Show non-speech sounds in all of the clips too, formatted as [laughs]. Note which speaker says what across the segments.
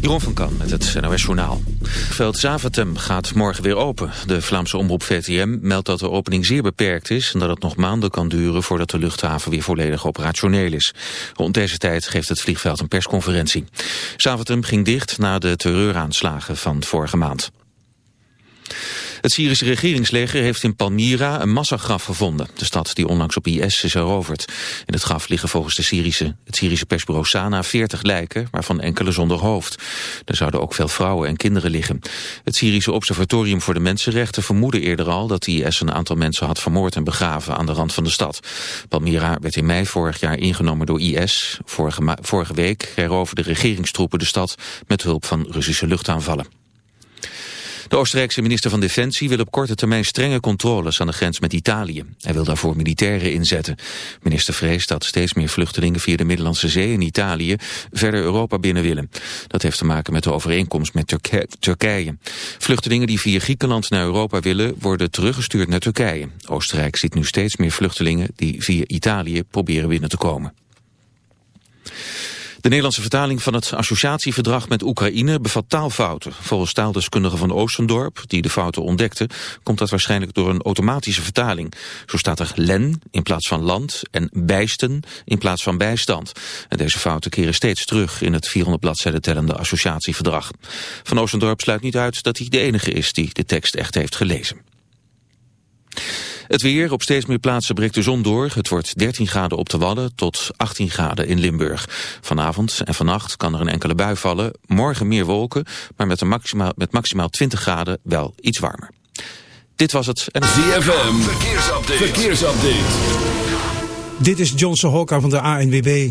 Speaker 1: Jeroen van Kan met het NOS Journaal. Veld Zaventem gaat morgen weer open. De Vlaamse omroep VTM meldt dat de opening zeer beperkt is... en dat het nog maanden kan duren voordat de luchthaven weer volledig operationeel is. Rond deze tijd geeft het vliegveld een persconferentie. Zaventem ging dicht na de terreuraanslagen van vorige maand. Het Syrische regeringsleger heeft in Palmyra een massagraf gevonden. De stad die onlangs op IS is heroverd. In het graf liggen volgens de Syrische, het Syrische persbureau Sana 40 lijken, waarvan enkele zonder hoofd. Er zouden ook veel vrouwen en kinderen liggen. Het Syrische Observatorium voor de Mensenrechten vermoedde eerder al dat IS een aantal mensen had vermoord en begraven aan de rand van de stad. Palmyra werd in mei vorig jaar ingenomen door IS. Vorige, vorige week heroverden regeringstroepen de stad met hulp van Russische luchtaanvallen. De Oostenrijkse minister van Defensie wil op korte termijn strenge controles aan de grens met Italië. Hij wil daarvoor militairen inzetten. Minister vreest dat steeds meer vluchtelingen via de Middellandse Zee in Italië verder Europa binnen willen. Dat heeft te maken met de overeenkomst met Turkije. Vluchtelingen die via Griekenland naar Europa willen worden teruggestuurd naar Turkije. Oostenrijk ziet nu steeds meer vluchtelingen die via Italië proberen binnen te komen. De Nederlandse vertaling van het associatieverdrag met Oekraïne bevat taalfouten. Volgens taaldeskundigen van Oostendorp, die de fouten ontdekten, komt dat waarschijnlijk door een automatische vertaling. Zo staat er len in plaats van land en bijsten in plaats van bijstand. En deze fouten keren steeds terug in het 400 bladzijden tellende associatieverdrag. Van Oostendorp sluit niet uit dat hij de enige is die de tekst echt heeft gelezen. Het weer, op steeds meer plaatsen breekt de zon door. Het wordt 13 graden op de Wadden tot 18 graden in Limburg. Vanavond en vannacht kan er een enkele bui vallen. Morgen meer wolken, maar met, een maximaal, met maximaal 20 graden wel iets warmer. Dit was het.
Speaker 2: En... ZFM, verkeersupdate. verkeersupdate.
Speaker 3: Dit is Johnson Hokka van de ANWB.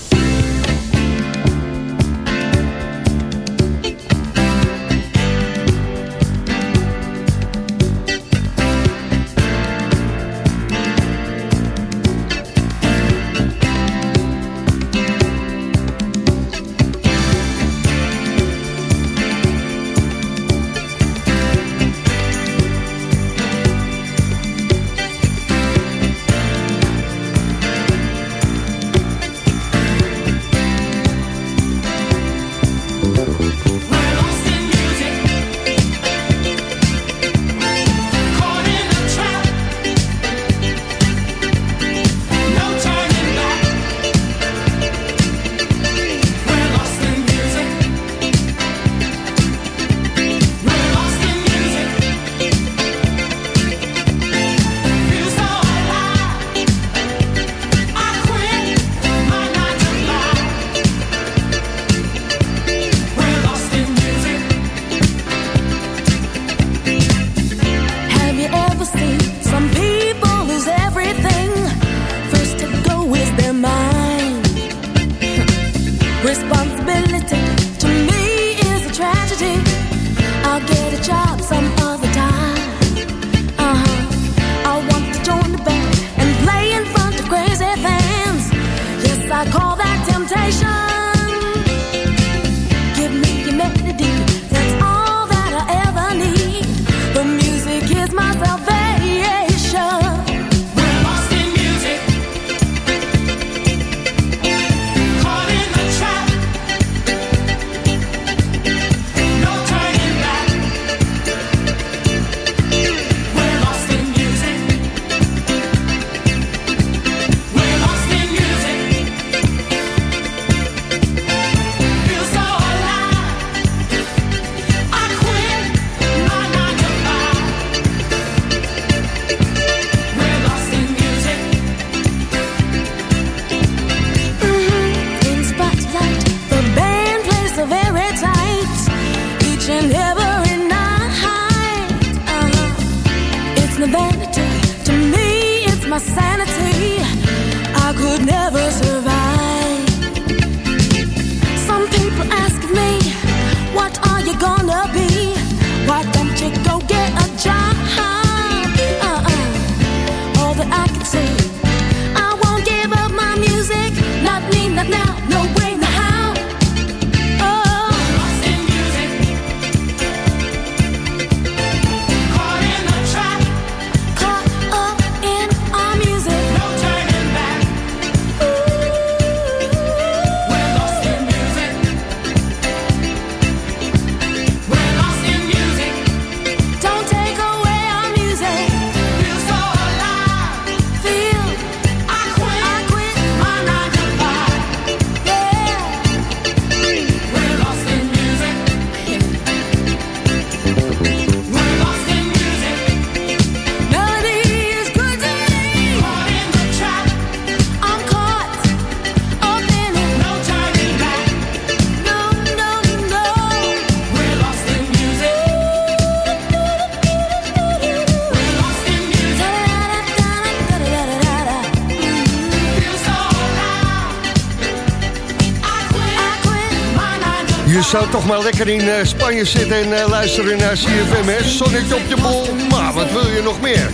Speaker 4: Zou toch maar lekker in uh, Spanje zitten en uh, luisteren naar CFM, hè? Zonnetje op je bol, maar wat wil je nog meer?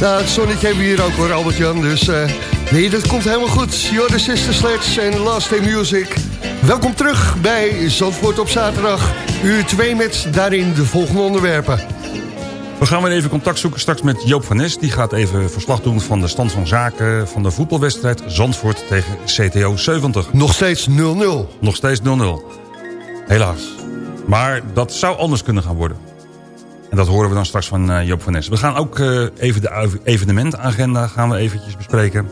Speaker 4: Nou, het zonnetje hebben we hier ook hoor, Albert-Jan, dus uh, nee, dat komt helemaal goed. Jordan Sister Sledge en Last Day Music. Welkom terug bij Zandvoort op zaterdag, uur 2 met daarin de volgende onderwerpen.
Speaker 5: We gaan weer even contact zoeken straks met Joop van Nes. Die gaat even verslag doen van de stand van zaken van de voetbalwedstrijd Zandvoort tegen CTO 70.
Speaker 4: Nog steeds 0-0.
Speaker 5: Nog steeds 0-0. Helaas. Maar dat zou anders kunnen gaan worden. En dat horen we dan straks van uh, Joop van Nes. We gaan ook uh, even de evenementagenda gaan we eventjes bespreken.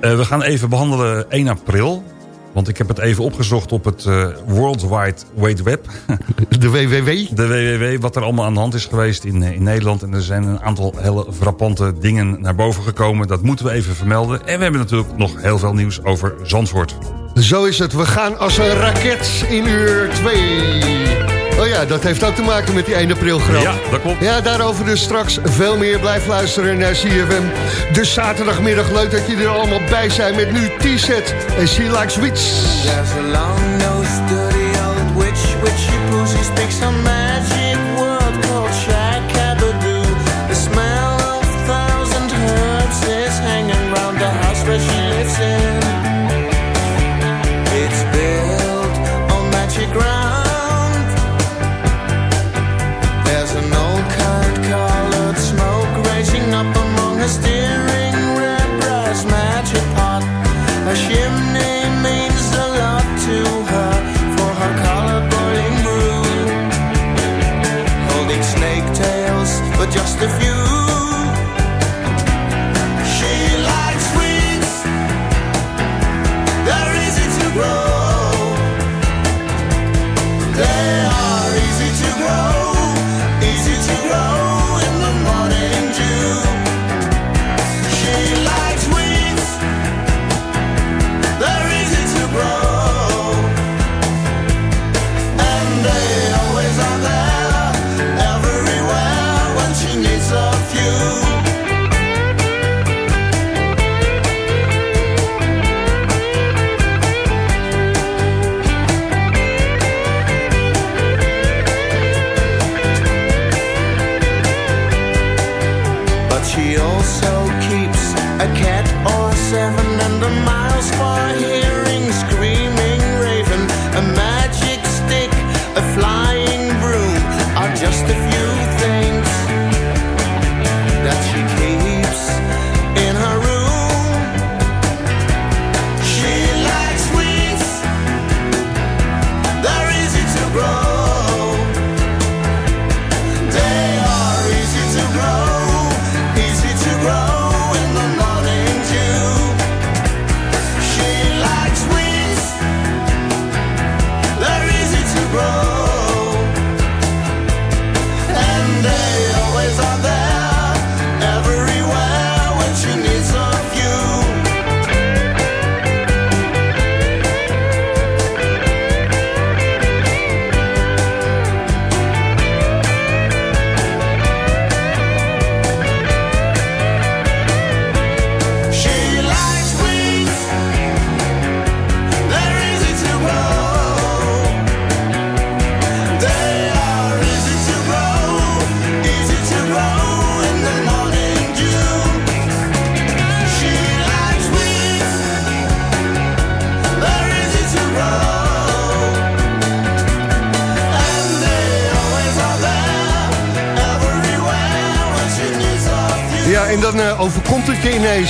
Speaker 5: Uh, we gaan even behandelen 1 april. Want ik heb het even opgezocht op het World Wide Web. [laughs]
Speaker 4: De WWW?
Speaker 5: De WWW, wat er allemaal aan de hand is geweest in, in Nederland. En er zijn een aantal hele frappante dingen naar boven gekomen. Dat moeten we even vermelden. En we hebben natuurlijk nog heel veel nieuws over Zandvoort.
Speaker 4: Zo is het. We gaan als een raket in uur 2. Oh ja, dat heeft ook te maken met die 1 april grap.
Speaker 5: Ja, dat klopt.
Speaker 4: Ja, daarover dus straks veel meer. Blijf luisteren naar CFM. De zaterdagmiddag. Leuk dat jullie er allemaal bij zijn met nu T-set en She Likes Wits.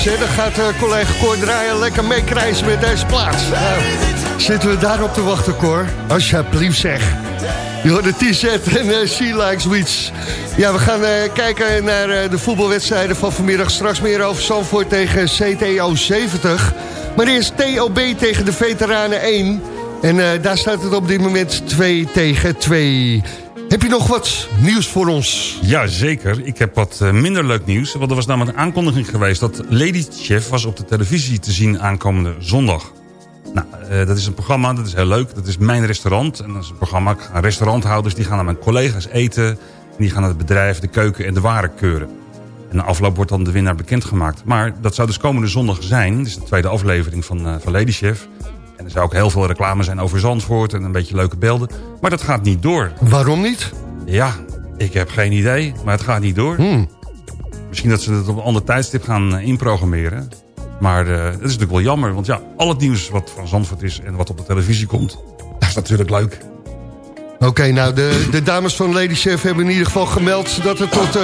Speaker 6: Je? Dan gaat uh, collega Cor draaien lekker meekrijzen met deze plaats. Nou, zitten we daarop te wachten, Cor? Alsjeblieft zeg. de T-set en uh, She Likes Weeds. Ja, we gaan kijken naar de voetbalwedstrijden van vanmiddag. Straks meer over Zandvoort tegen CTO 70. Maar eerst TOB tegen de Veteranen 1. En daar staat het op dit moment 2 tegen 2. Heb je nog wat nieuws voor ons?
Speaker 5: Ja, zeker. Ik heb wat uh, minder leuk nieuws. Want er was namelijk een aankondiging geweest... dat Lady Chef was op de televisie te zien aankomende zondag. Nou, uh, dat is een programma, dat is heel leuk. Dat is Mijn Restaurant. En dat is een programma, restauranthouders die gaan naar mijn collega's eten. En die gaan naar het bedrijf, de keuken en de waren keuren. En na afloop wordt dan de winnaar bekendgemaakt. Maar dat zou dus komende zondag zijn. Dit is de tweede aflevering van, uh, van Lady Chef. En er zou ook heel veel reclame zijn over Zandvoort en een beetje leuke beelden. Maar dat gaat niet door.
Speaker 6: Waarom niet?
Speaker 5: Ja, ik heb geen idee, maar het gaat niet door.
Speaker 6: Hmm.
Speaker 5: Misschien dat ze het op een ander tijdstip gaan uh, inprogrammeren. Maar uh, dat is natuurlijk wel jammer. Want ja, al het nieuws wat van Zandvoort is en wat op de televisie komt... [laughs] dat is natuurlijk leuk.
Speaker 6: Oké, nou, de, de dames van Lady Chef hebben in ieder geval gemeld... dat het tot uh,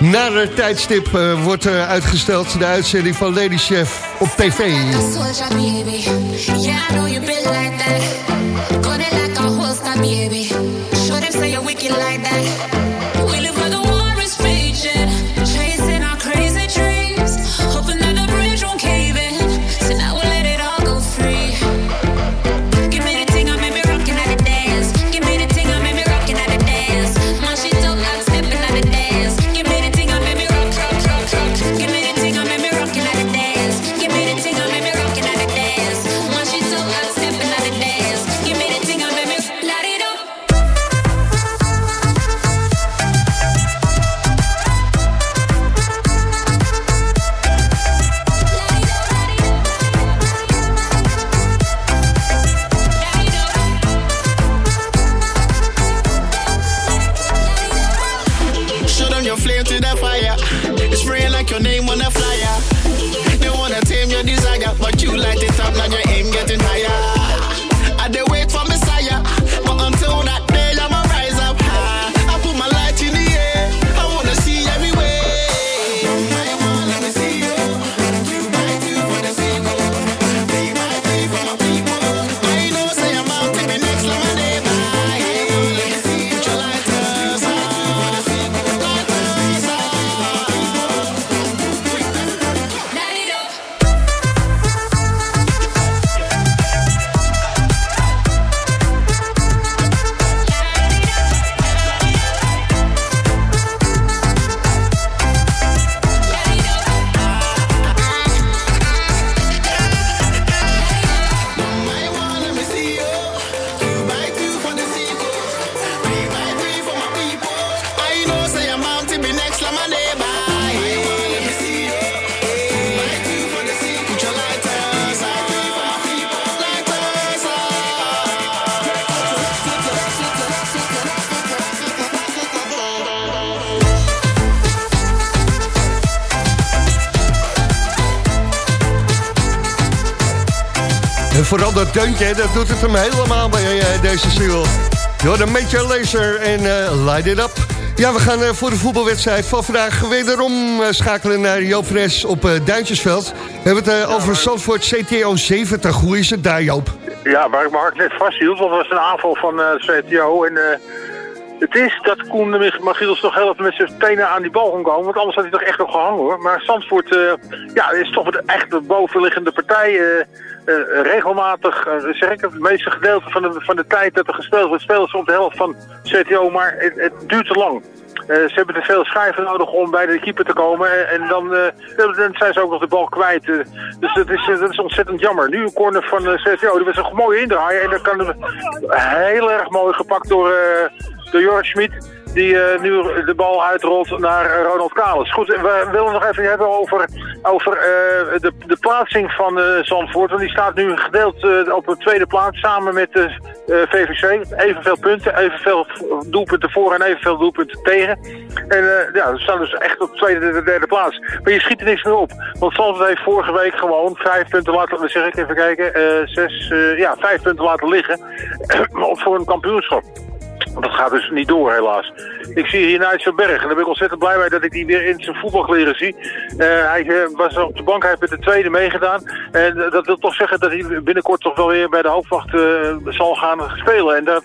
Speaker 6: nader tijdstip uh, wordt uh, uitgesteld... de uitzending van Lady Chef op tv. Vooral dat deuntje, dat doet het hem helemaal bij uh, deze single. Door de Major Laser en uh, Light It Up. Ja, we gaan uh, voor de voetbalwedstrijd van vandaag wederom schakelen naar Joop Fres op Duintjesveld. We hebben het over Zandvoort CTO 70. Hoe is het daar, Joop?
Speaker 7: Ja, waar ik mijn hart net vasthield, want het was een aanval van CTO. En het is dat Koen de Magiels toch heel met zijn tenen aan die bal kon komen. Want anders had hij toch echt nog gehangen hoor. Maar Zandvoort ja, is toch echt de bovenliggende partij... Uh, regelmatig, uh, zeg ik het, meeste gedeelte van de, van de tijd dat er gespeeld wordt, spelen ze op de helft van CTO, maar het, het duurt te lang. Ze hebben te veel schijven nodig om bij de keeper te komen. En dan, zijn ze ook nog de bal kwijt. dus dat is, dat is ontzettend jammer. Nu een corner van CTO. Die was een mooie indraaien. En dan kan heel erg mooi gepakt door, door Joris Schmid die uh, nu de bal uitrolt naar Ronald Kalis. Goed, we willen nog even hebben over, over uh, de, de plaatsing van uh, Zandvoort. Want die staat nu gedeeld op de tweede plaats samen met de VVC. Evenveel punten, evenveel doelpunten voor en evenveel doelpunten tegen. En ja, we staan dus echt op de tweede en de derde plaats. Maar je schiet er niks meer op. Want Zandvoort heeft vorige week gewoon vijf punten laten, zeg ik even kijken, zes, ja, vijf punten laten liggen [clears throat] voor een kampioenschap. Dat gaat dus niet door helaas. Ik zie hier Nijs van Berg en daar ben ik ontzettend blij mee dat ik die weer in zijn voetbalkleren zie. Uh, hij uh, was op de bank, hij heeft met de tweede meegedaan. En uh, dat wil toch zeggen dat hij binnenkort toch wel weer bij de hoofdwacht zal gaan spelen. En dat,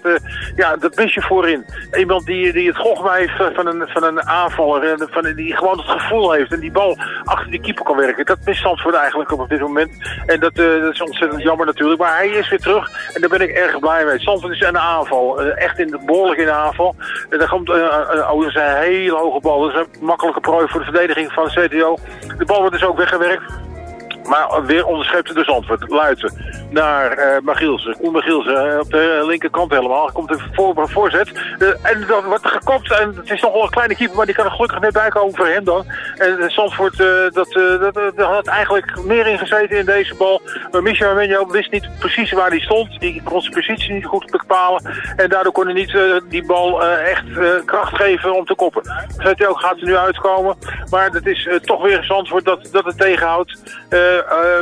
Speaker 7: ja, dat mis je voorin. Iemand die, die het gochma heeft van een, van een aanvaller, en van, die gewoon het gevoel heeft en die bal achter die keeper kan werken. Dat mist Zandvoort eigenlijk op dit moment. En dat, dat is ontzettend jammer natuurlijk. Maar hij is weer terug en daar ben ik erg blij mee. Zandvoort is aan de aanval. echt in de, behoorlijk in de aanval. En daar komt oh, dat een hele hoge bal. Dat is een makkelijke prooi voor de verdediging van CTO. De bal wordt dus ook weggewerkt. Maar weer onderschept dus antwoord. Luiten naar uh, Magielsen. Koen Magielsen uh, op de linkerkant helemaal. Komt een voor, voorzet. Uh, en dan wordt gekopt. En het is nog wel een kleine keeper, maar die kan er gelukkig net bij komen voor hem dan. En Zandvoort dat, dat, dat, had eigenlijk meer ingezeten in deze bal. Maar Michel Menjo wist niet precies waar hij stond. Die kon zijn positie niet goed bepalen. En daardoor kon hij niet die bal echt kracht geven om te koppen. CTO gaat er nu uitkomen. Maar het is toch weer Zandvoort dat, dat het tegenhoudt. Uh,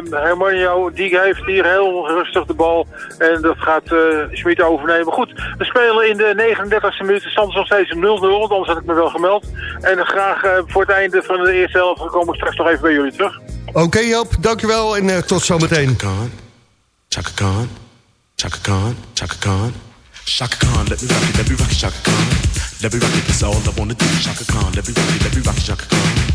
Speaker 7: Hermanio, die heeft hier heel rustig de bal. En dat gaat uh, Schmid overnemen. Goed, we spelen in de 39e minuut. De stand is nog steeds 0-0, anders had ik me wel gemeld. En graag uh, voor het einde van de eerste helft komen we straks nog even bij jullie terug.
Speaker 6: Oké okay, Joop, dankjewel en uh, tot zometeen.
Speaker 8: Chaka Khan, Chaka Khan, Chaka Khan. Chaka Khan, let me rock it, let me rock it, Chaka Khan. Let me rock it, that's all I wanna do. Chaka Khan, let me rock it, let me rock it, Chaka Khan.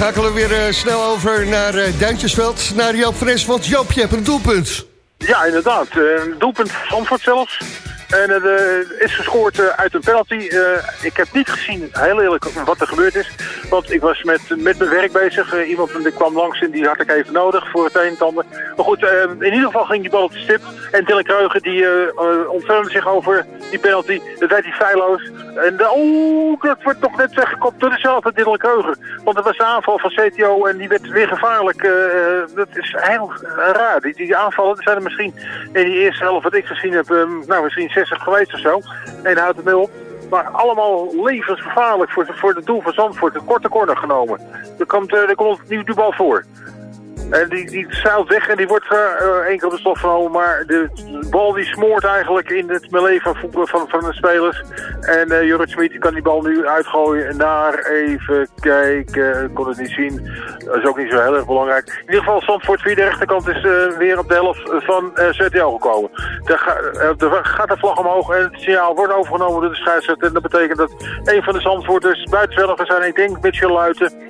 Speaker 6: Schakelen weer uh, snel over naar uh, Duintjesveld, naar Joop Fres. Want Joop, je hebt een doelpunt.
Speaker 7: Ja, inderdaad. Een doelpunt Zandvoort zelfs. En het is gescoord uit een penalty. Ik heb niet gezien, heel eerlijk, wat er gebeurd is. Want ik was met, met mijn werk bezig. iemand die kwam langs en die had ik even nodig voor het een en ander. Maar goed, in ieder geval ging die bal op de stip. En Dylan Kreugen die ontfermde zich over die penalty. Dat deed hij feilloos. En oeh, dat wordt toch net weggekopt door dezelfde Dylan Kreugen. Want het was een aanval van CTO en die werd weer gevaarlijk. dat is heel raar. Die, die aanvallen zijn er misschien in die eerste helft wat ik gezien heb, nou misschien 60 geweest of zo. En houdt het mee op. Maar allemaal levensgevaarlijk voor, voor het doel van Zandvoort. Een korte corner genomen. Er komt, er komt nu de bal voor. En die, die zeilt weg en die wordt uh, één keer op de stof genomen. Maar de bal die smoort eigenlijk in het melee van, van, van de spelers. En uh, Jorrit Smit kan die bal nu uitgooien naar even kijken. Ik kon het niet zien. Dat is ook niet zo heel erg belangrijk. In ieder geval Zandvoort via de rechterkant is uh, weer op de helft van uh, ZTL gekomen. Er, ga, er, gaat de vlag omhoog en het signaal wordt overgenomen door de scheidsrechter. En dat betekent dat een van de Zandvoorters buitenvelligers zijn. Ik denk Mitchell Luiten.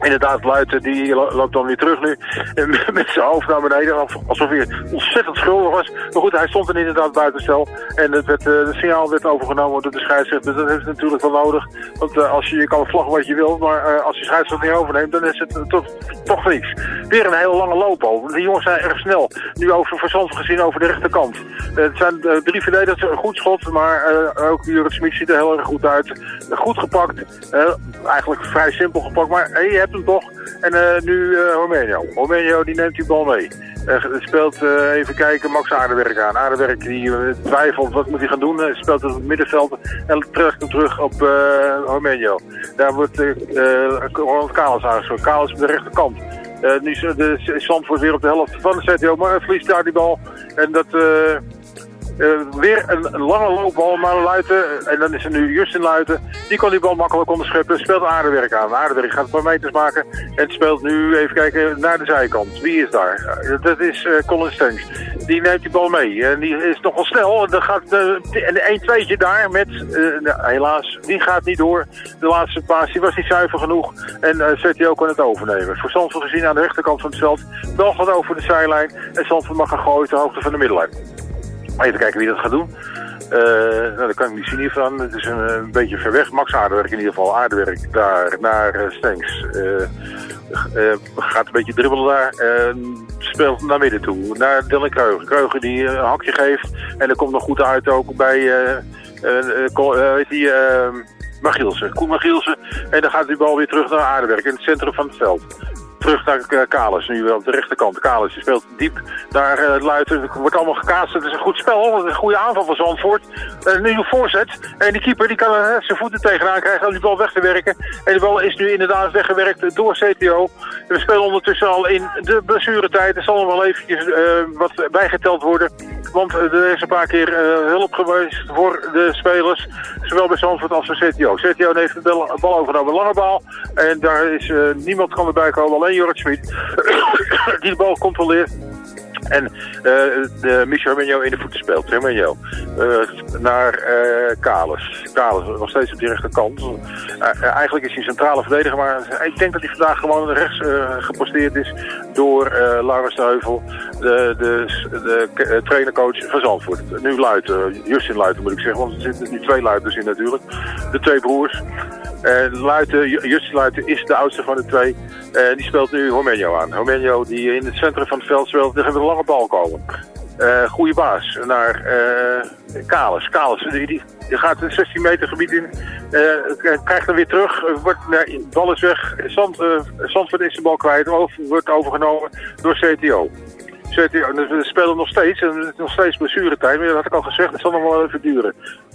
Speaker 7: Inderdaad, Luiten die loopt dan weer terug nu. [laughs] Met zijn hoofd naar beneden. Alsof hij ontzettend schuldig was. Maar goed, hij stond er inderdaad buitenstel. En het, werd, uh, signaal werd overgenomen door de scheidsrechter. Dat is natuurlijk wel nodig. Want uh, als je, kan vlaggen wat je wilt. Maar uh, als je scheidsrechter niet overneemt, dan is het toch, toch niks. Weer een hele lange loop over. Die jongens zijn erg snel. Nu over verzand gezien over de rechterkant. het zijn drie verdedigers. Een goed schot. Maar ook Jurgen Smit ziet er heel erg goed uit. goed gepakt. eigenlijk vrij simpel gepakt. Maar je hebt hem toch. En uh, nu uh, Romenio. Romenio die neemt die bal mee. Uh, speelt, even kijken, Max Aardewerk aan. Aardewerk die twijfelt, wat moet hij gaan doen? speelt het op het middenveld en terug, terug op Romenio. Daar wordt Ronald Kalas aangesproken. Kalas op de rechterkant. nu is Zandvoort weer op de helft van de CTO, maar verliest daar die bal. En dat... Uh, weer een, lange loopbal naar Luiten. En dan is er nu Justin Luiten. Die kan die bal makkelijk onderscheppen. Speelt Aardewerk aan. Aardewerk gaat een paar meters maken. En speelt nu, even kijken, naar de zijkant. Wie is daar? Uh, dat is uh, Colin Stengs. Die neemt die bal mee. En die is nogal snel. En dan gaat een 1-2'tje daar met, nou, helaas, die gaat niet door. De laatste paas, was niet zuiver genoeg. En uh, ook kan het overnemen. Voor Zandvoort gezien aan de rechterkant van het veld. Bal gaat over de zijlijn. En Zandvoort mag gaan gooien ter hoogte van de middellijn. Even kijken wie dat gaat doen. Uh, nou, dat kan ik niet zien hiervan. Het is een, beetje ver weg. Max Aardewerk in ieder geval. Aardewerk daar naar uh, Stenks. Uh, gaat een beetje dribbelen daar. speelt naar midden toe. Naar Dylan Kreugen. Kreugen die een hakje geeft. En dat komt nog goed uit ook bij... weet die... Magielsen, Koen Magielsen. En dan gaat die bal weer terug naar Aardewerk in het centrum van het veld terug naar uh, Kalis. Nu op de rechterkant. Kalis speelt diep naar uh, Luiten. Het wordt allemaal gekaast. Het is een goed spel. Een goede aanval van Zandvoort. Uh, een nieuwe voorzet. En die keeper die kan zijn voeten tegenaan krijgen om die bal weg te werken. En de bal is nu inderdaad weggewerkt door CTO. We spelen ondertussen al in de blessuretijd. Er zal nog wel eventjes wat bijgeteld worden. Want er is een paar keer hulp geweest voor de spelers. Zowel bij Zandvoort als bij CTO. CTO heeft de bal, overgenomen. Lange bal. En daar is niemand kan erbij komen alleen Jorrit Schmid, [coughs] die de bal controleert. En uh, de Michel in de voeten speelt. Hermenio. Uh, naar uh, Kalis. Kalis nog steeds op die rechterkant. eigenlijk is hij centrale verdediger. Maar ik denk dat hij vandaag gewoon rechts geposteerd is. Door Laurens de Heuvel. De, de, de trainercoach van Zandvoort. Nu Luiten. Justin Luiten moet ik zeggen. Want er zitten nu twee Luiters in natuurlijk. De twee broers. Uh, Luiten, Justin Luiten is de oudste van de twee. Uh, die speelt nu Homenio aan. Homenio die in het centrum van het veld speelt. Er gaat een bal komen. Uh, goede baas naar uh, Kalis. Kalis die, die, gaat een 16 meter gebied in. Uh, krijgt hem weer terug. wordt, de bal is weg. Zand, Zandvoort is de bal kwijt. Wordt overgenomen door CTO. CTO we spelen nog steeds. En het is nog steeds blessuretijd. Maar dat had ik al gezegd. Het zal nog wel even duren.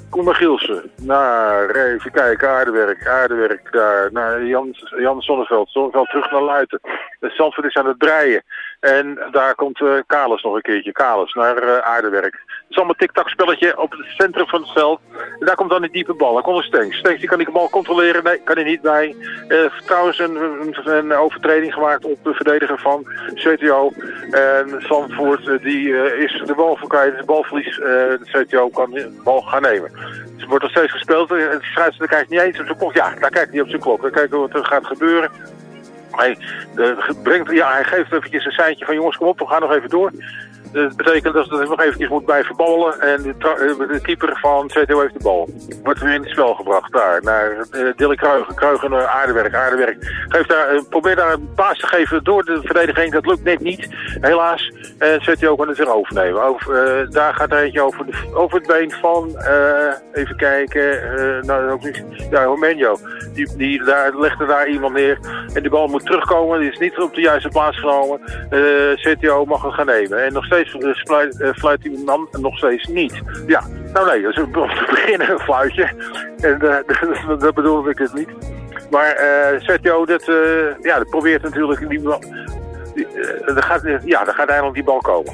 Speaker 7: Koen Gielsen. Naar, even kijken, aardewerk, aardewerk daar. Naar Jan, Jan Zonneveld. Zonneveld terug naar Luiten. Zandvoort is aan het breien. En daar komt uh, Kalis nog een keertje. Kalis naar uh, aardewerk. Het is allemaal tik-tak spelletje op het centrum van het veld. En daar komt dan die diepe bal. Dan komt een Stenks. Die kan die bal controleren. Nee, kan hij niet bij. Uh, trouwens een, een, een, overtreding gemaakt op de verdediger van CTO. En Zandvoort die is de bal voor kwijt. De balverlies. de CTO kan de bal gaan nemen. Het wordt nog steeds gespeeld. De scheidsrechter kijkt niet eens op zijn klok. Ja, daar kijkt hij op zijn klok. Dan kijken wat er gaat gebeuren. Hij, eh, brengt, ja, hij geeft eventjes een seintje van jongens, kom op, we gaan nog even door. Dat betekent dat hij nog eventjes moet blijven ballen. En eh, de keeper van CTO heeft de bal. Wordt weer in het spel gebracht daar. Naar uh, Dilly Kruigen. Kruigen naar aardewerk. Aardewerk. Geeft daar, eh, probeert daar een paas te geven door de verdediging. Dat lukt net niet. Helaas. En CTO kan het weer overnemen. Over, eh, daar gaat er eentje over, over het been van. eh, even kijken. eh, nou, ook niet. Ja, Romenio. Die, die daar, legde daar iemand neer. En die bal moet terugkomen. Die is niet op de juiste plaats genomen. Eh, CTO mag het gaan nemen. En nog steeds uh, fluit, uh, fluit die man nog steeds niet. Ja, nou nee, dat is [laughs] om te beginnen een fluitje. En [laughs] uh, dat, dat bedoelde ik het niet. Maar uh, Sergio, dat, ja, dat probeert natuurlijk die. Die, uh, gaat, ja, er gaat eindelijk die bal komen.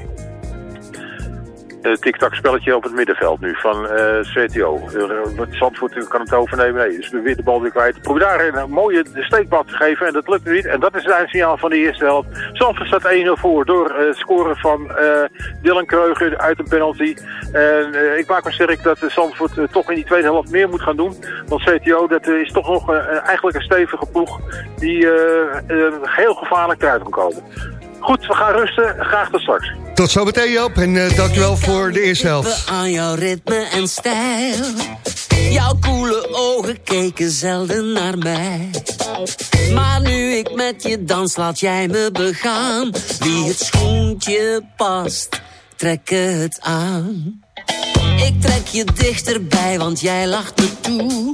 Speaker 7: Uh, tik-tak spelletje op het middenveld nu van uh, CTO. Uh, Zandvoort kan het overnemen. Nee, dus weer de bal weer kwijt. Probeer daar een mooie steekbal te geven en dat lukt niet. En dat is het eindsignaal van de eerste helft. Zandvoort staat 1-0 voor door het scoren van Dylan Kreuger uit een penalty. En ik maak me sterk dat Zandvoort toch in die tweede helft meer moet gaan doen. Want CTO, dat is toch nog eigenlijk een stevige ploeg die heel gevaarlijk eruit kan komen. Goed, we gaan rusten. Graag tot straks.
Speaker 6: Tot zometeen Joop en uh, dankjewel voor de eerste helft.
Speaker 9: aan jouw ritme en stijl. Jouw koele ogen keken zelden naar mij. Maar nu ik met je dans, laat jij me begaan. Wie het schoentje past, trek het aan. Ik trek je dichterbij, want jij lacht me toe.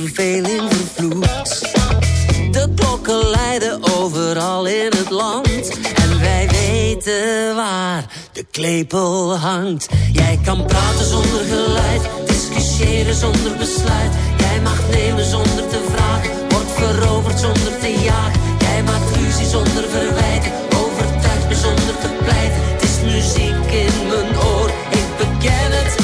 Speaker 9: verveling vervloekt. De klokken leiden overal in het land. En wij weten waar de klepel hangt. Jij kan praten zonder geluid, discussiëren zonder besluit. Jij mag nemen zonder te vragen, wordt veroverd zonder te jagen. Jij maakt ruzie zonder verwijten, overtuigt me zonder te pleiten. Het is muziek in mijn oor, ik beken het.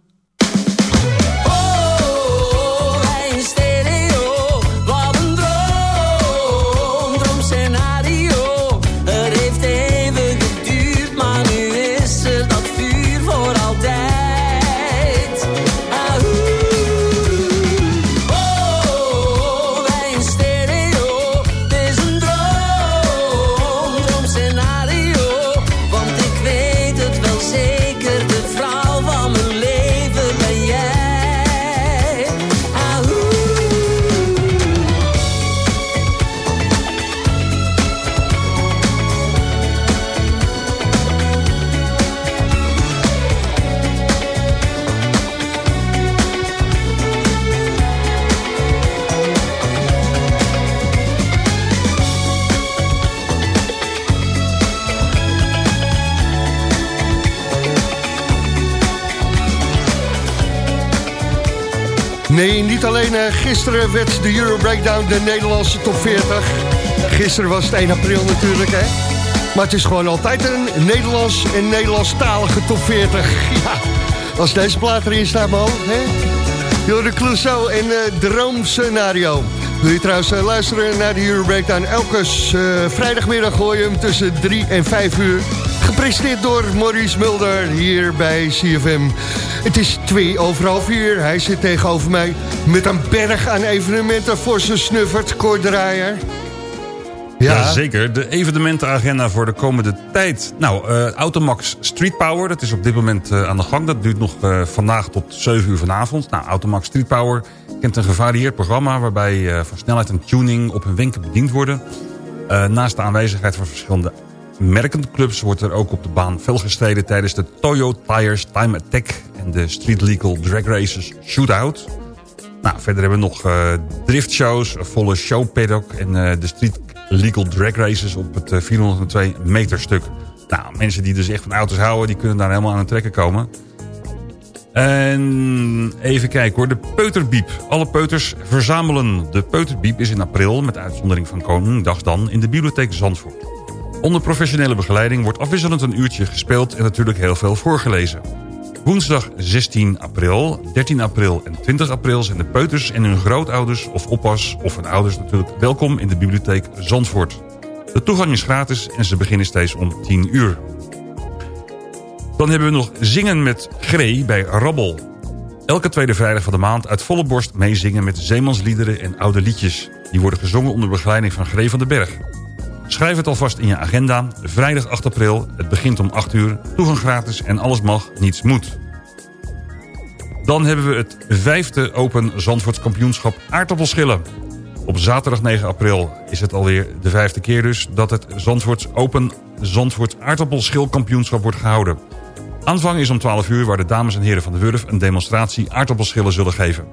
Speaker 6: Niet alleen uh, gisteren werd de Euro Breakdown de Nederlandse top 40. Gisteren was het 1 april natuurlijk, hè. Maar het is gewoon altijd een Nederlands en Nederlandstalige top 40. [laughs] Ja, als deze plaat erin staat, man. Hè? Jorde Clouseau en uh, Droomscenario. Wil je trouwens uh, luisteren naar de Euro Breakdown? Elke vrijdagmiddag gooi je hem tussen 3 en 5 uur. Gepresenteerd door Maurice Mulder hier bij CFM. Het is twee over half uur. Hij zit tegenover mij met een berg aan evenementen voor zijn snuffert, Draaier.
Speaker 5: Ja. zeker. De evenementenagenda voor de komende tijd. Nou, uh, Automax Street Power, dat is op dit moment uh, aan de gang. Dat duurt nog uh, vandaag tot 7 uur vanavond. Nou, Automax Street Power kent een gevarieerd programma... waarbij van snelheid en tuning op hun wenken bediend worden. naast de aanwezigheid van verschillende merkenclubs... wordt er ook op de baan veel gestreden tijdens de Toyo Tires Time Attack... en de Street Legal Drag Races Shootout... Nou, verder hebben we nog uh, driftshows, een volle showpaddock en uh, de Street legal drag races op het 402 eh, meter stuk. Nou, mensen die dus echt van auto's houden, die kunnen daar helemaal aan het trekken komen. En even kijken hoor, de Peuterbiep. Alle peuters verzamelen. De Peuterbiep is in april, met uitzondering van Koningdag dan, in de bibliotheek Zandvoort. Onder professionele begeleiding wordt afwisselend een uurtje gespeeld en natuurlijk heel veel voorgelezen. Woensdag 16 april, 13 april en 20 april zijn de peuters en hun grootouders of oppas of hun ouders natuurlijk welkom in de bibliotheek Zandvoort. De toegang is gratis en ze beginnen steeds om 10 uur. Dan hebben we nog Zingen met Gree bij Rabbel. Elke tweede vrijdag van de maand uit volle borst meezingen met zeemansliederen en oude liedjes. Die worden gezongen onder begeleiding van Gree van den Berg. Schrijf het alvast in je agenda. Vrijdag 8 april, het begint om 8 uur. Toegang gratis en alles mag, niets moet. Dan hebben we het vijfde Open Zandvoorts kampioenschap aardappelschillen. Op zaterdag 9 april is het alweer de vijfde keer dus... dat het Zandvoorts Open Zandvoorts aardappelschilkampioenschap wordt gehouden. Aanvang is om 12 uur waar de dames en heren van de Wurf... een demonstratie aardappelschillen zullen geven.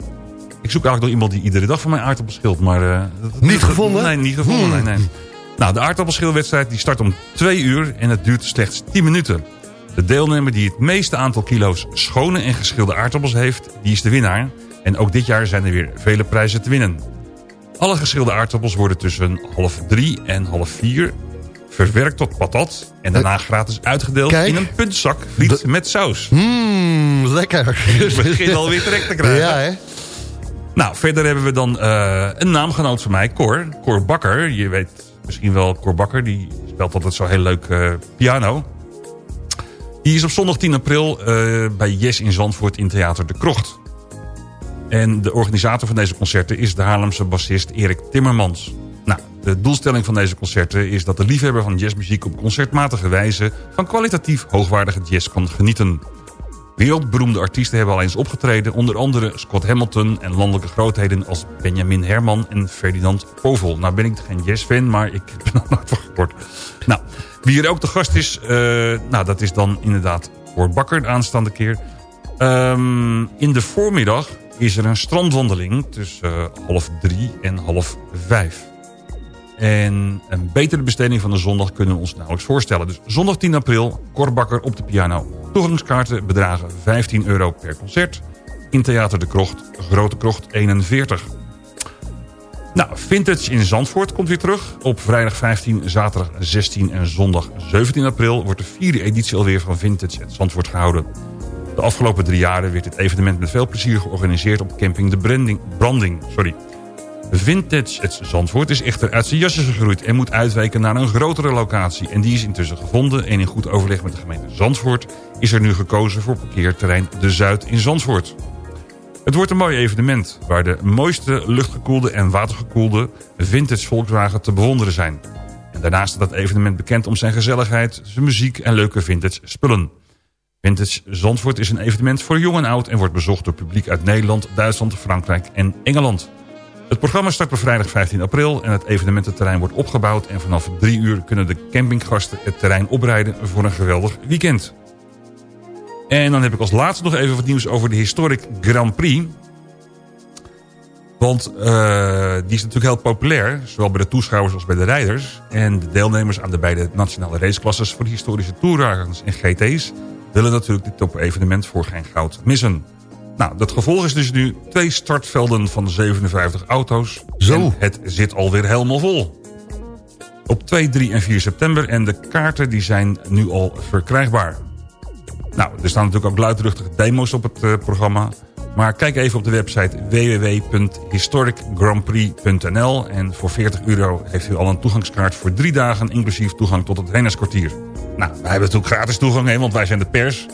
Speaker 5: Ik zoek eigenlijk nog iemand die iedere dag van mij aardappels schilt, maar... Uh,
Speaker 6: niet gevonden?
Speaker 5: Nee, niet gevonden, nee, nee. Nou, de aardappelschilwedstrijd die start om 2 uur en het duurt slechts 10 minuten. De deelnemer die het meeste aantal kilo's schone en geschilde aardappels heeft, die is de winnaar. En ook dit jaar zijn er weer vele prijzen te winnen. Alle geschilde aardappels worden tussen half drie en half vier verwerkt tot patat... en daarna eh, gratis uitgedeeld in een puntzak friet met saus.
Speaker 6: Mmm, lekker. [laughs]
Speaker 5: Ik begin [laughs] alweer trek te krijgen.
Speaker 6: Ja, hè?
Speaker 5: Nou, verder hebben we dan uh, een naamgenoot van mij, Cor. Cor Bakker. Je weet misschien wel Cor Bakker. Die speelt altijd zo heel leuk uh, piano. Die is op zondag 10 april uh, bij Yes in Zandvoort in Theater De Krocht. En de organisator van deze concerten is de Haarlemse bassist Erik Timmermans. Nou, de doelstelling van deze concerten is dat de liefhebber van jazzmuziek op concertmatige wijze van kwalitatief hoogwaardige jazz kan genieten. Wereldberoemde artiesten hebben al eens opgetreden. Onder andere Scott Hamilton en landelijke grootheden als Benjamin Herman en Ferdinand Povel. Nou ben ik geen jazzfan, maar ik ben er nooit van. Nou, wie er ook de gast is, uh, nou dat is dan inderdaad voor Bakker de aanstaande keer. Um, in de voormiddag is er een strandwandeling tussen uh, half drie en half vijf. En een betere besteding van de zondag kunnen we ons nauwelijks voorstellen. Dus zondag 10 april, Korbakker op de piano. Toegangskaarten bedragen 15 euro per concert. In Theater de Krocht, Grote Krocht 41. Nou, Vintage in Zandvoort komt weer terug. Op vrijdag 15, zaterdag 16 en zondag 17 april... wordt de vierde editie alweer van Vintage in Zandvoort gehouden. De afgelopen drie jaren werd dit evenement met veel plezier georganiseerd... op camping De Branding. Branding sorry. Vintage het Zandvoort is echter uit zijn jasjes gegroeid... en moet uitwijken naar een grotere locatie. En die is intussen gevonden en in goed overleg met de gemeente Zandvoort... is er nu gekozen voor parkeerterrein De Zuid in Zandvoort. Het wordt een mooi evenement... waar de mooiste luchtgekoelde en watergekoelde vintage Volkswagen te bewonderen zijn. En daarnaast staat het evenement bekend om zijn gezelligheid... zijn muziek en leuke vintage spullen. Vintage Zandvoort is een evenement voor jong en oud... en wordt bezocht door publiek uit Nederland, Duitsland, Frankrijk en Engeland... Het programma start op vrijdag 15 april en het evenemententerrein wordt opgebouwd... en vanaf drie uur kunnen de campinggasten het terrein oprijden voor een geweldig weekend. En dan heb ik als laatste nog even wat nieuws over de Historic Grand Prix. Want uh, die is natuurlijk heel populair, zowel bij de toeschouwers als bij de rijders. En de deelnemers aan de beide nationale raceklasses voor de historische toerwagens en GT's... willen natuurlijk dit top-evenement voor geen goud missen. Nou, dat gevolg is dus nu twee startvelden van 57 auto's.
Speaker 6: Zo.
Speaker 5: En het zit alweer helemaal vol. Op 2, 3 en 4 september. En de kaarten die zijn nu al verkrijgbaar. Nou, er staan natuurlijk ook luidruchtige demo's op het uh, programma. Maar kijk even op de website www.historicgrandprix.nl. En voor 40 euro heeft u al een toegangskaart voor drie dagen... inclusief toegang tot het Rennerskwartier. Nou, wij hebben natuurlijk gratis toegang, hè, want wij zijn de pers.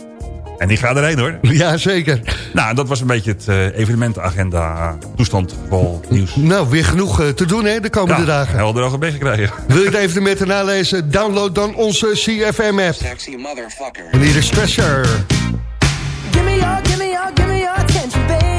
Speaker 5: En die gaat erheen hoor. [laughs]
Speaker 6: Ja, zeker.
Speaker 5: Nou, dat was een beetje het uh, evenementenagenda, toestand, geval, nieuws.
Speaker 6: Nou, weer genoeg uh, te doen hè, de komende
Speaker 5: ja,
Speaker 6: dagen.
Speaker 5: helder al gekregen. [laughs]
Speaker 6: Wil je de evenementen nalezen? Download dan onze CFM-app. En hier is Treasure.
Speaker 10: Give me your, give me your, give me your attention, baby.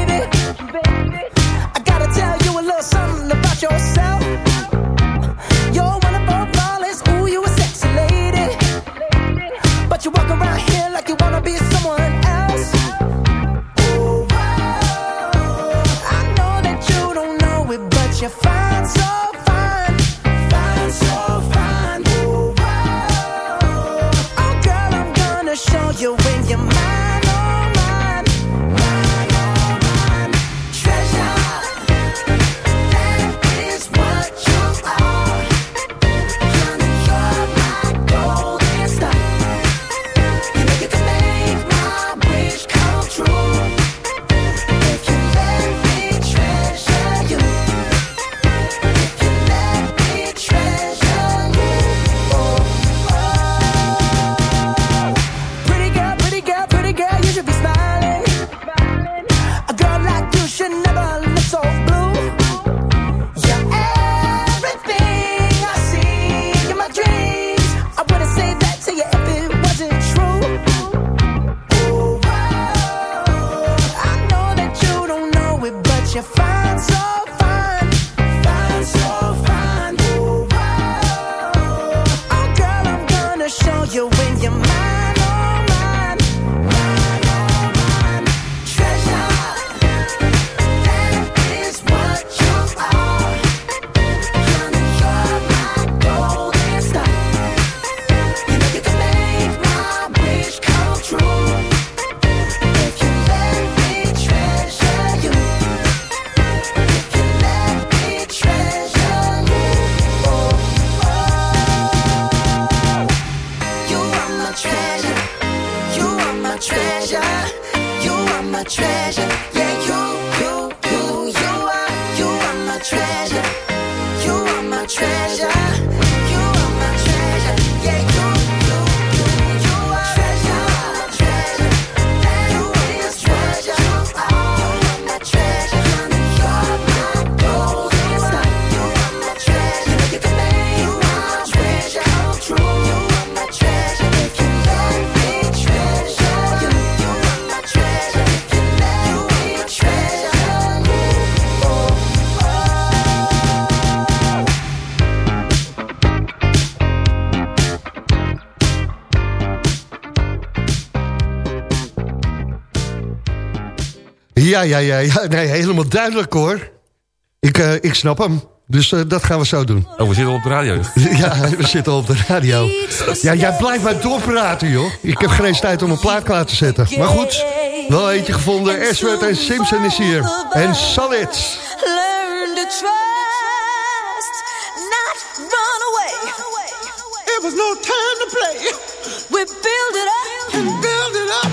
Speaker 6: Ja, ja, ja. Nee, helemaal duidelijk hoor. Ik, eh, ik snap hem. Dus eh, dat gaan we zo doen.
Speaker 5: Oh, we zitten al op de radio. [laughs]
Speaker 6: Ja, we zitten al op de radio. Ja, jij blijft maar doorpraten, joh. Ik heb geen eens tijd om een plaat klaar te zetten. Maar goed, wel eentje gevonden. Ashworth en Simpson is hier. En Solid.
Speaker 10: Learn to trust, not run away. It was no time to play. We build it up and build it up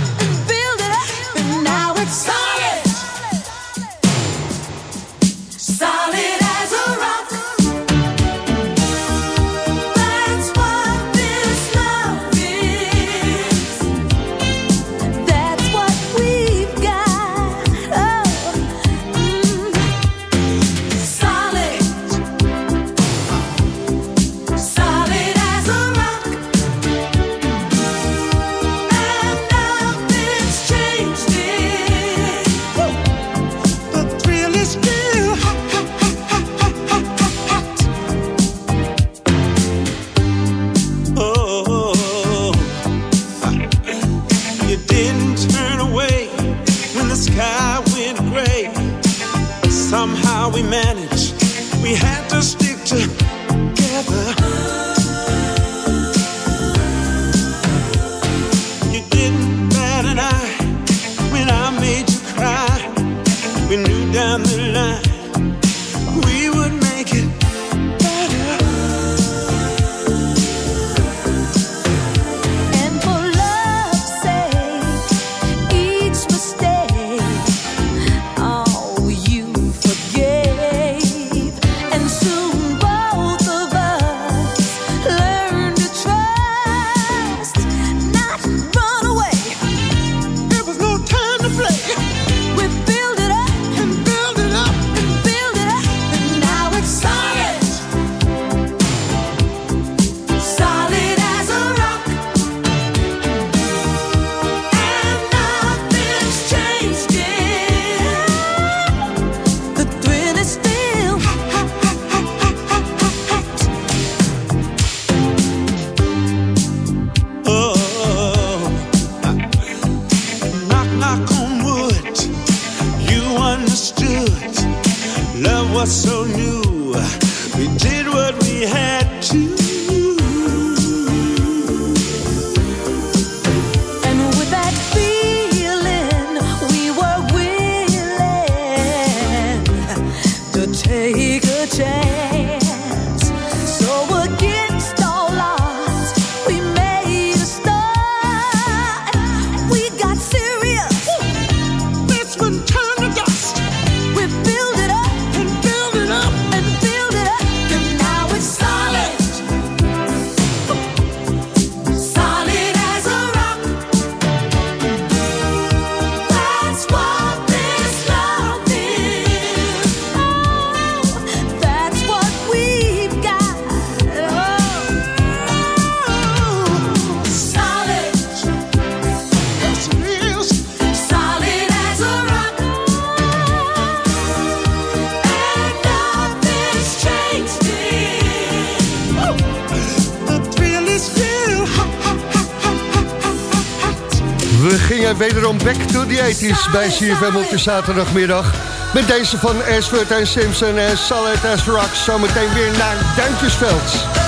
Speaker 10: is
Speaker 4: bij CFM op de zaterdagmiddag. Met deze van Ashford en Simpson en Salad as Rock. Zometeen weer naar Duintjesveld.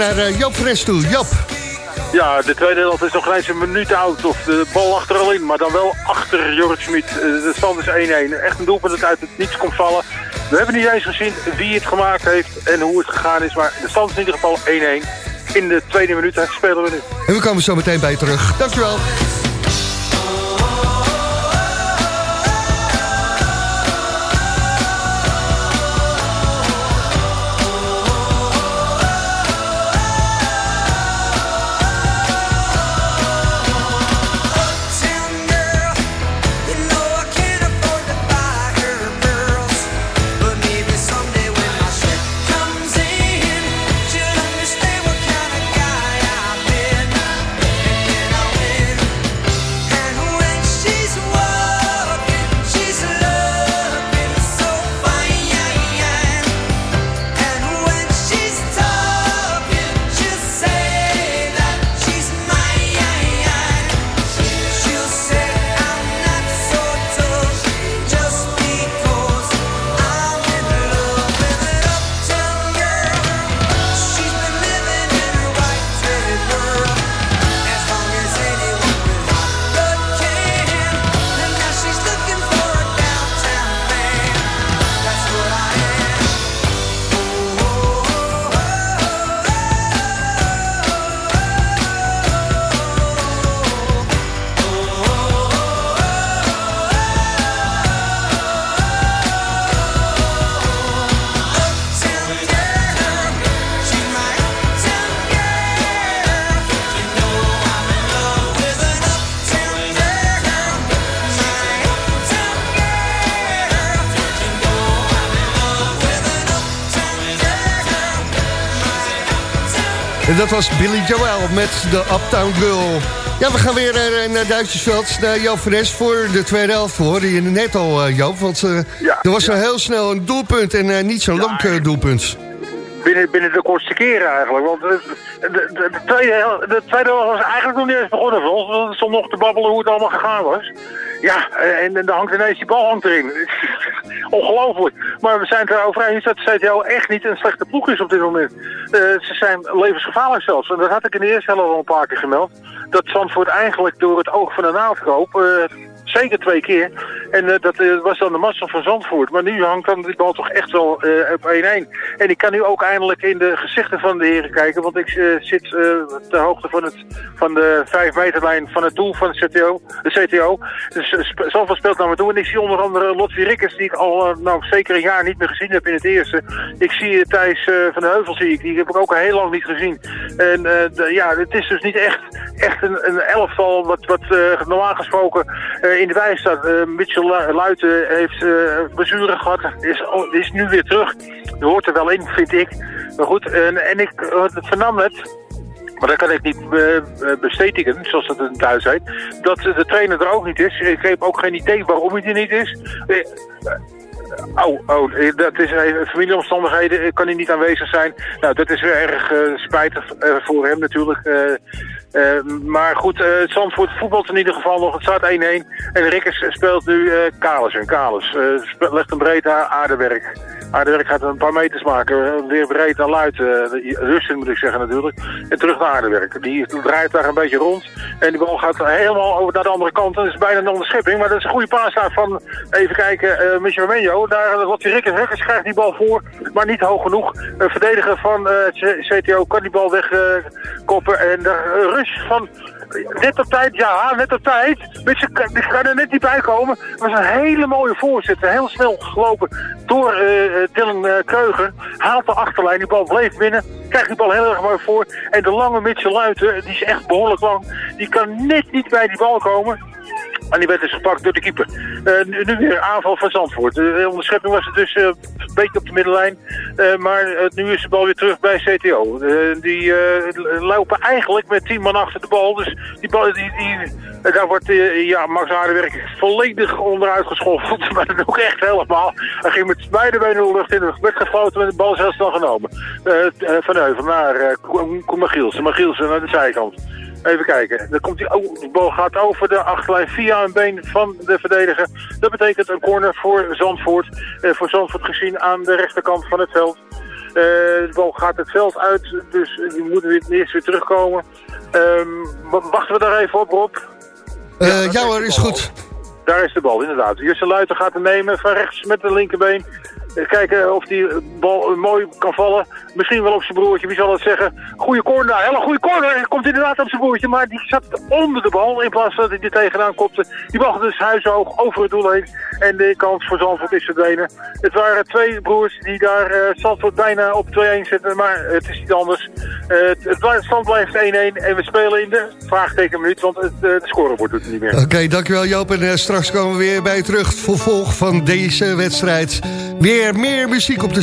Speaker 4: naar eh, Joop Fres toe.
Speaker 7: Ja, de tweede helft is nog eens een minuut oud. Of de bal lag er al in, maar dan wel achter Jorrit Schmid. Eh, de stand is 1-1. Echt een doelpunt dat uit het niets komt vallen. We hebben niet eens gezien wie het gemaakt heeft en hoe het gegaan is. Maar de stand is in ieder geval 1-1. In de tweede minuut spelen we nu.
Speaker 4: En we komen zo meteen bij je terug. Dankjewel.
Speaker 6: Dat was Billy Joel met de Uptown Girl. Ja, we gaan weer naar Duitsersveld, naar Joop Fres voor de tweede helft. We hoorden je net al, uh, Joop, want uh, ja, er was ja. heel snel een doelpunt en niet zo'n ja, lang doelpunt.
Speaker 7: Binnen, binnen de kortste keren eigenlijk, want de, de, de, tweede, de tweede helft was eigenlijk nog niet eens begonnen voor ons. Stond nog te babbelen hoe het allemaal gegaan was. Ja, en, en dan hangt ineens die bal hangt erin. [laughs] Ongelooflijk. Maar we zijn het erover eens dat CTO echt niet een slechte ploeg is op dit moment. Uh, ze zijn levensgevaarlijk zelfs. En dat had ik in de eerste helft al een paar keer gemeld. Dat Zandvoort eigenlijk door het oog van de naaldkoop... Uh, zeker twee keer. En uh, dat uh, was dan de massa van Zandvoort. Maar nu hangt dan die bal toch echt wel uh, op 1-1. En ik kan nu ook eindelijk in de gezichten van de heren kijken. Want ik zit ter hoogte van, het, van de 5 meterlijn van het doel van de CTO. De CTO. Dus Zandvoort speelt naar me toe. En ik zie onder andere Lottie Rikkers, die ik al nou, zeker een jaar niet meer gezien heb in het eerste. Ik zie Thijs van de Heuvel, zie ik. Die heb ik ook al heel lang niet gezien. En ja, het is dus niet echt, echt een, een elftal wat, wat normaal gesproken in de wijk staat. Uh, Mitchell Luiten heeft uh, blessure gehad. Is, is nu weer terug. Dat hoort er wel in, vind ik. Maar goed, en, ik vernam het... Maar dat kan ik niet bestedigen, zoals dat in thuis heet. Dat de trainer er ook niet is. Ik heb ook geen idee waarom hij er niet is. Oh, oh, dat is even familieomstandigheden. Kan hij niet aanwezig zijn? Nou, dat is weer erg uh, spijtig voor hem natuurlijk. Maar goed, Zandvoort voetbalt in ieder geval nog. Het staat 1-1. En Rikkers speelt nu Kalis. En Kalis legt een breed aardewerk. Aardewerk gaat een paar meters maken. Weer breed naar Luid. Rusten moet ik zeggen natuurlijk. En terug naar Aardewerk. Die draait daar een beetje rond. En die bal gaat helemaal over naar de andere kant. Dat is bijna een onderschepping. Maar dat is een goede paas daar van, even kijken, uh, Michel Menjo. Daar die Rikkers. Rikkers krijgt die bal voor. Maar niet hoog genoeg. Een verdediger van CTO kan die bal wegkoppen. en daar van net op tijd, ja, net op tijd. Mensen kan er net niet bij komen. Het was een hele mooie voorzitter. Heel snel gelopen door uh, Dylan uh, Kreuger. Haalt de achterlijn, die bal bleef binnen. Krijgt die bal heel erg mooi voor. En de lange Mitchell Luiten, die is echt behoorlijk lang. Die kan net niet bij die bal komen. En die werd dus gepakt door de keeper. Uh, nu, weer aanval van Zandvoort. De onderschepping was het dus uh, een beetje op de middenlijn. Uh, maar nu is de bal weer terug bij CTO. die lopen eigenlijk met 10 man achter de bal. Dus die bal, die, daar wordt ja, Max Aardewerk volledig onderuit geschoffeld. [laughs] Maar dat ook echt helemaal. Hij ging met beide benen de lucht in. werd gefloten met de bal is heel snel genomen. van Heuvel naar Koen Magielsen. Magielsen naar de zijkant. Even kijken. Dan komt die, oh, de bal gaat over de achterlijn via een been van de verdediger. Dat betekent een corner voor Zandvoort. Eh, voor Zandvoort gezien aan de rechterkant van het veld. Uh, de bal gaat het veld uit, dus die moeten weer eerst weer terugkomen. Um, wachten we daar even op, Rob?
Speaker 6: Uh, ja, ja hoor, is goed.
Speaker 7: Daar is de bal, inderdaad. Jusse Luiten gaat hem nemen van rechts met de linkerbeen. Kijken of die bal mooi kan vallen. Misschien wel op zijn broertje, wie zal het zeggen. Goede corner, hele goede corner. Komt inderdaad op zijn broertje, maar die zat onder de bal. In plaats dat hij er tegenaan kopte. Die bal dus huishoog over het doel heen. En de kans voor Zandvoort is verdwenen. Het waren twee broers die daar uh, bijna op 2-1 zetten. Maar het is niet anders. Uh, het, stand blijft 1-1 en we spelen in de vraagteken minuut. Want het, uh, de scorebord doet het niet meer.
Speaker 6: Oké, dankjewel Joop. En straks komen we weer bij terug. Vervolg van deze wedstrijd. Weer meer muziek op de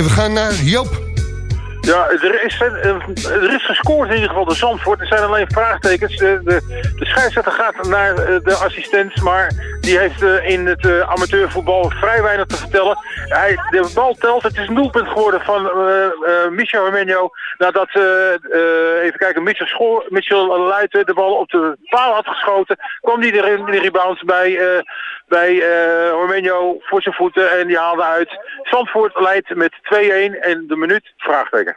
Speaker 6: En we gaan naar Joop.
Speaker 7: Ja, er is, eh, er is gescoord in ieder geval door Zandvoort. Er zijn alleen vraagtekens. De, de, de scheidsrechter gaat naar eh, de assistent, maar die heeft eh, in het eh, amateurvoetbal vrij weinig te vertellen. Hij, de bal telt. Het is een doelpunt geworden van eh, eh, Michel Armenio. Nadat, eh, even kijken, Michel, Schoor, Michel Luiten de bal op de paal had geschoten. Kwam die erin in de rebound bij, bij Armenio voor zijn voeten en die haalde uit. Zandvoort leidt met 2-1 en de minuut vraagteken.